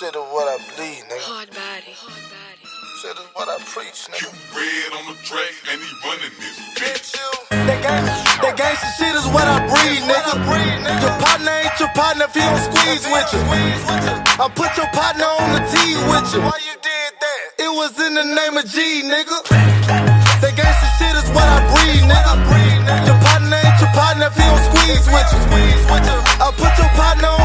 Shit is what I bleed, nigga. Hard body. Hard body. Shit is what I preach, nigga. You nigga. red on the track and he running this bitch. Bitch, you. That gang, that gangsta shit is what I breathe, nigga. Your partner ain't your partner if he don't squeeze with you. I put your partner on the tee with you. Why you did that? It was in the name of G, nigga. That gangsta shit is what I breathe, nigga. Your partner ain't your partner if he don't squeeze with you. I put your partner on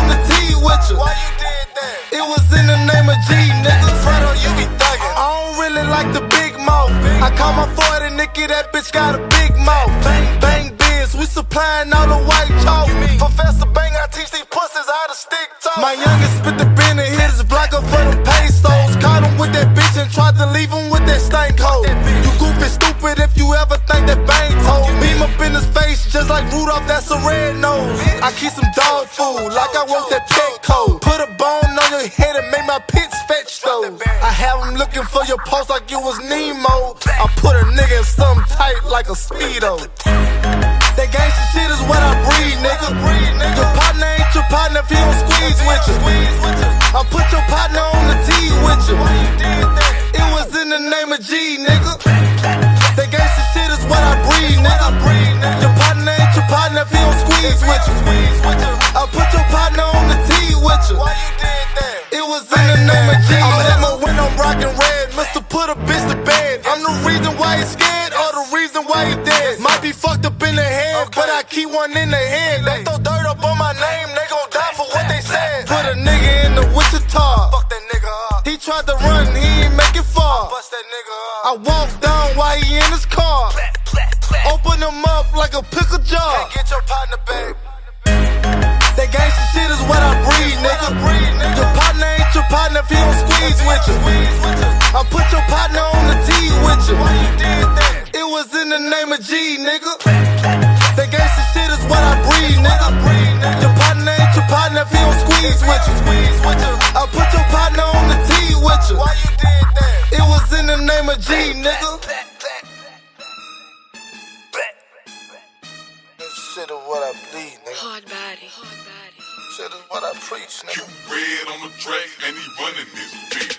It was in the name of G, nigga. Fredo, you be thuggin'. I don't really like the big mouth. I call my 40 Nicky, that bitch got a big mouth. Bang, bang, biz, we supplying all the white chalk. Professor Bang, I teach these pussies how to stick talk. My youngest spit the pen and hit his block up for them pesos. Caught him with that bitch and tried to leave him with that stank hole. You goofy stupid if you ever think that bang told. Beam up in his face just like Rudolph, that's a red nose. I keep some dog food like I want that pet code. Put a bone like it was Nemo. I put a nigga in something tight like a Speedo. That gangsta shit is what I breathe, nigga. Your partner ain't your partner if he don't squeeze with you. I put your partner on the tee with you. It was in the name of G, nigga. That gangsta shit is what I breathe, nigga. Your partner ain't your partner if he don't squeeze with you. I put your partner on the tee with you. You? It was in the name of G. I'm I'm red. Mr. Put a bitch to bed. I'm the reason why he's scared or the reason why he dead. Might be fucked up in the head, but I keep one in the head. They throw dirt up on my name, they gon' die for what they said. Put a nigga in the Wichita. Fuck that nigga up. He tried to run, he ain't make it far. Bust that nigga I up. walked down while he in his car. Open him up like a pickle jar. Get your partner back. That gangsta shit is what I breathe, nigga. The name of G, nigga. That gangsta shit is what I breathe, nigga. Your partner ain't your partner if he don't squeeze with you. I put your partner on the tee with you. Why you did that? It was in the name of G, nigga. Shit is what I bleed, nigga. Hard body. Hard body. Shit is what I preach, nigga. You red on the track and he running this bitch.